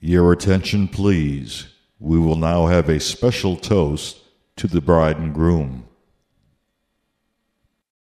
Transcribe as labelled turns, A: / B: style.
A: Your attention, please. We will now have a special toast to the bride and groom.